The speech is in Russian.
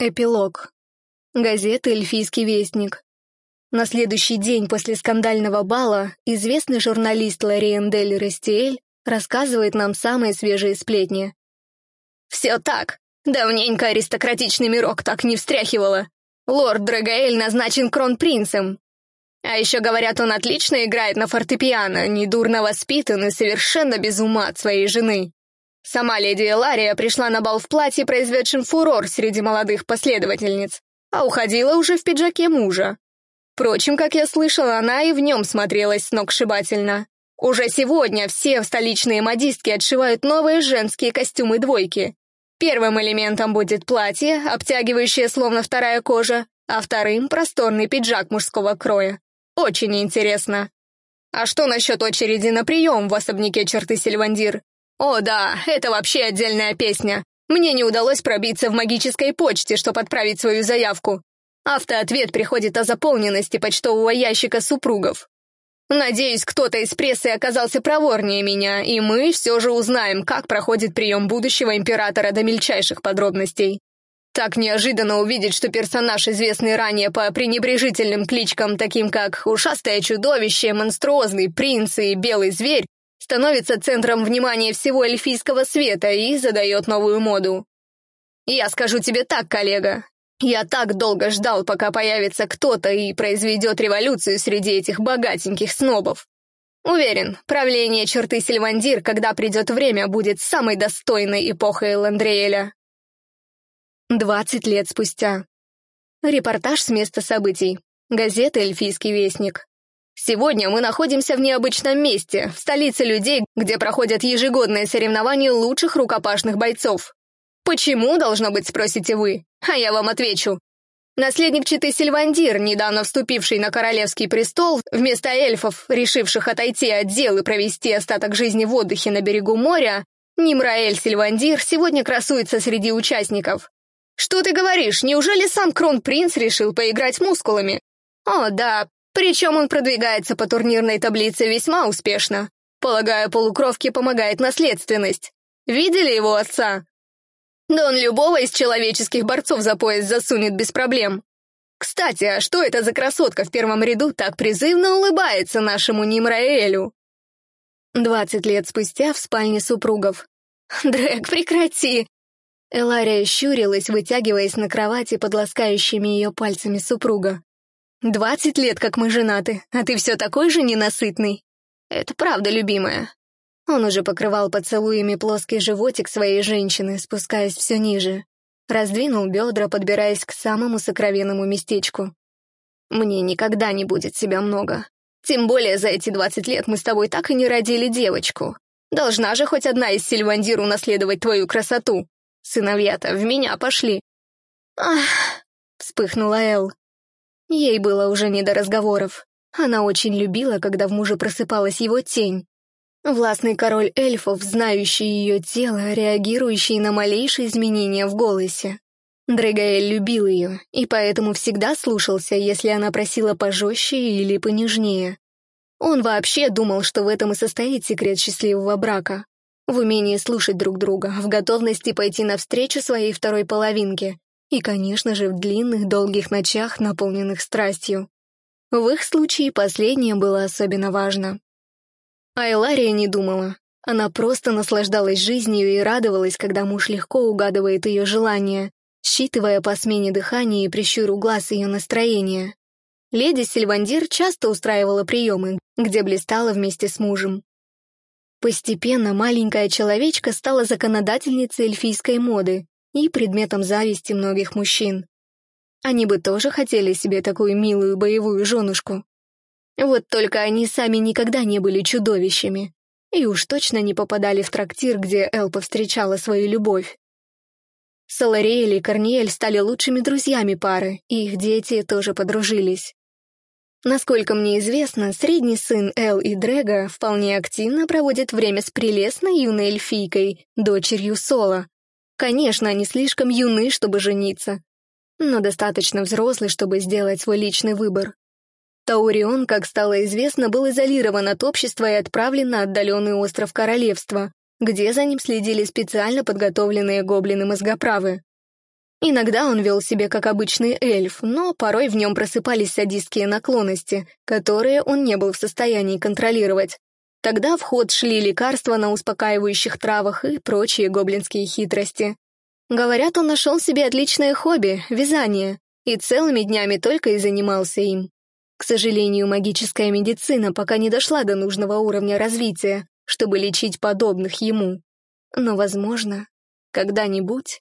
Эпилог. Газета «Эльфийский вестник». На следующий день после скандального бала известный журналист Лориендель Растиэль рассказывает нам самые свежие сплетни. «Все так. Давненько аристократичный мирок так не встряхивало. Лорд Драгаэль назначен кронпринцем. А еще говорят, он отлично играет на фортепиано, недурно воспитан и совершенно без ума от своей жены. Сама леди Элария пришла на бал в платье, произведшем фурор среди молодых последовательниц, а уходила уже в пиджаке мужа. Впрочем, как я слышала, она и в нем смотрелась сногсшибательно. Уже сегодня все столичные модистки отшивают новые женские костюмы-двойки. Первым элементом будет платье, обтягивающее словно вторая кожа, а вторым — просторный пиджак мужского кроя. Очень интересно. А что насчет очереди на прием в особняке черты Сильвандир? О да, это вообще отдельная песня. Мне не удалось пробиться в магической почте, чтобы отправить свою заявку. Автоответ приходит о заполненности почтового ящика супругов. Надеюсь, кто-то из прессы оказался проворнее меня, и мы все же узнаем, как проходит прием будущего императора до мельчайших подробностей. Так неожиданно увидеть, что персонаж, известный ранее по пренебрежительным кличкам, таким как «Ушастое чудовище», «Монструозный принц» и «Белый зверь», становится центром внимания всего эльфийского света и задает новую моду. Я скажу тебе так, коллега. Я так долго ждал, пока появится кто-то и произведет революцию среди этих богатеньких снобов. Уверен, правление черты Сильвандир, когда придет время, будет самой достойной эпохой Ландриэля. Двадцать лет спустя. Репортаж с места событий. Газета «Эльфийский вестник». Сегодня мы находимся в необычном месте, в столице людей, где проходят ежегодные соревнования лучших рукопашных бойцов. Почему, должно быть, спросите вы? А я вам отвечу. Наследник читы Сильвандир, недавно вступивший на королевский престол, вместо эльфов, решивших отойти от дел и провести остаток жизни в отдыхе на берегу моря, Нимраэль Сильвандир сегодня красуется среди участников. Что ты говоришь, неужели сам кронпринц решил поиграть мускулами? О, да, причем он продвигается по турнирной таблице весьма успешно. Полагаю, полукровке помогает наследственность. Видели его отца? Да он любого из человеческих борцов за пояс засунет без проблем. Кстати, а что это за красотка в первом ряду так призывно улыбается нашему Нимраэлю? Двадцать лет спустя в спальне супругов. «Дрэк, прекрати!» Элария щурилась, вытягиваясь на кровати под ласкающими ее пальцами супруга. Двадцать лет, как мы женаты, а ты все такой же ненасытный. Это правда, любимая. Он уже покрывал поцелуями плоский животик своей женщины, спускаясь все ниже. Раздвинул бедра, подбираясь к самому сокровенному местечку. Мне никогда не будет себя много. Тем более за эти двадцать лет мы с тобой так и не родили девочку. Должна же хоть одна из Сильвандир унаследовать твою красоту. Сыновья-то в меня пошли. Ах, вспыхнула Эл. Ей было уже не до разговоров. Она очень любила, когда в муже просыпалась его тень. Властный король эльфов, знающий ее тело, реагирующий на малейшие изменения в голосе. Дрэгаэль любил ее, и поэтому всегда слушался, если она просила пожестче или понежнее. Он вообще думал, что в этом и состоит секрет счастливого брака. В умении слушать друг друга, в готовности пойти навстречу своей второй половинке, и, конечно же, в длинных, долгих ночах, наполненных страстью. В их случае последнее было особенно важно. А Элария не думала. Она просто наслаждалась жизнью и радовалась, когда муж легко угадывает ее желания, считывая по смене дыхания и прищуру глаз ее настроение. Леди Сильвандир часто устраивала приемы, где блистала вместе с мужем. Постепенно маленькая человечка стала законодательницей эльфийской моды, и предметом зависти многих мужчин. Они бы тоже хотели себе такую милую боевую женушку. Вот только они сами никогда не были чудовищами и уж точно не попадали в трактир, где Эл повстречала свою любовь. Салариэль и Корниэль стали лучшими друзьями пары, и их дети тоже подружились. Насколько мне известно, средний сын Эл и Дрэга вполне активно проводит время с прелестной юной эльфийкой, дочерью Сола, Конечно, они слишком юны, чтобы жениться, но достаточно взрослый, чтобы сделать свой личный выбор. Таурион, как стало известно, был изолирован от общества и отправлен на отдаленный остров Королевства, где за ним следили специально подготовленные гоблины-мозгоправы. Иногда он вел себя как обычный эльф, но порой в нем просыпались садистские наклонности, которые он не был в состоянии контролировать. Тогда в ход шли лекарства на успокаивающих травах и прочие гоблинские хитрости. Говорят, он нашел себе отличное хобби — вязание, и целыми днями только и занимался им. К сожалению, магическая медицина пока не дошла до нужного уровня развития, чтобы лечить подобных ему. Но, возможно, когда-нибудь